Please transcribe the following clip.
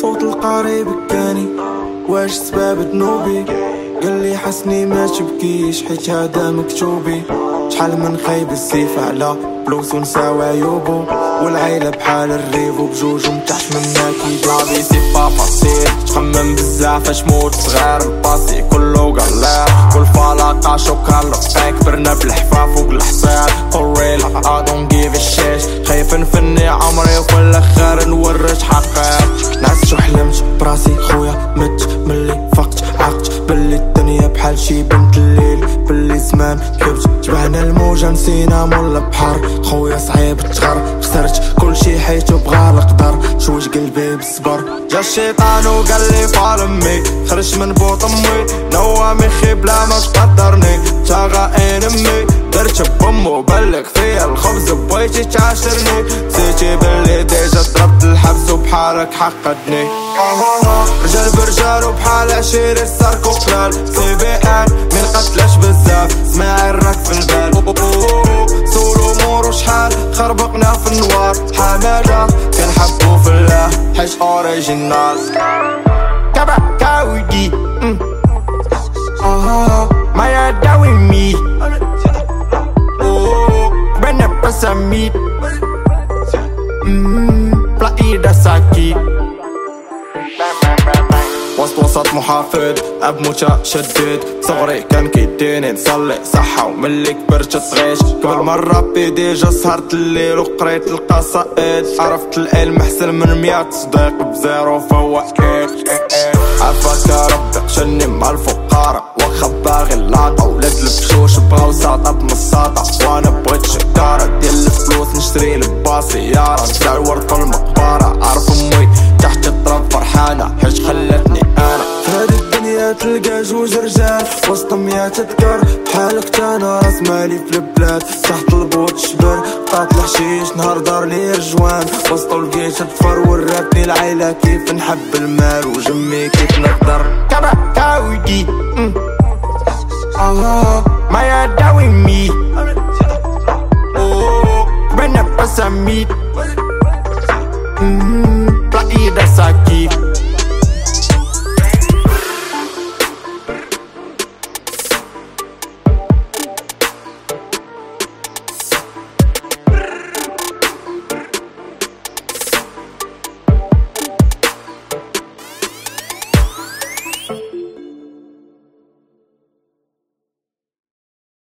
صوت القريب كاني واش سباب ذنوبي؟ قال لي حسني ما تبكيش حيت هذا مكتوبي. شحال من خايب السيف على بلوس ونساو عيوبو والعيلة بحال الريفو بجوج تحت منا كي سي با فاسيل تخمم بزاف اش موت صغير. الباسي كله قلال كل فلاقة شوكا لقاك برنا بالحفاف فوق الحصان for real I don't give a shit. خايف نفني عمري وفي الآخر نورج حقيق زمان كبت جبعنا الموجة نسينا مول البحر. خويا صعيب تغر خسرت كل شي حيتو بغا القدر شوش قلبي بالصبر جا الشيطان وقال لي فالمي خرج من بوط أمي. نوامي خيب لا ما تقدرني. تاغا انمي درت بامو بلك فيا الخبز بغيتي تعاشرني. نسيتي باللي ديجا ضربت الحبس وبحالك حقدني. رجال برجال وبحال عشيري الساركو قلال سي بي إن من قتلاش بزاف. is original. Kaba Kaudi, mm. Uh-huh. oh, my da with me. Oh, when a person meet, mm, mm-hmm. play the sakit. وسط وسط محافظ. اب متشدد صغري كان كيديني نصلي. صحة وملي كبرت صغيت قبل مرة ديجا سهرت الليل وقريت القصائد. عرفت العلم أحسن من مية صديق بزيرو فوائد عفاك ربي شني مع الفقراء. واخا باغي اللاطا ولاد البشوش بغاو ساطا بمصاطا وأنا بغيت شكارة. ديال الفلوس نشري لباس سيارة. نسع الورد في المقبرة. عارف أمي تحت الطرف فرحانة. حيت فهاد تلقى جوج رجال وسط مية تذكر بحالك تانا راس مالي في البلاد. تحت البوت شبر قطعت الحشيش نهار دار لي رجوان. وسط لقيت الفر وراتني العيلة كيف نحب المال وجمي كيف نقدر. كاودي آه ما يداوي مي.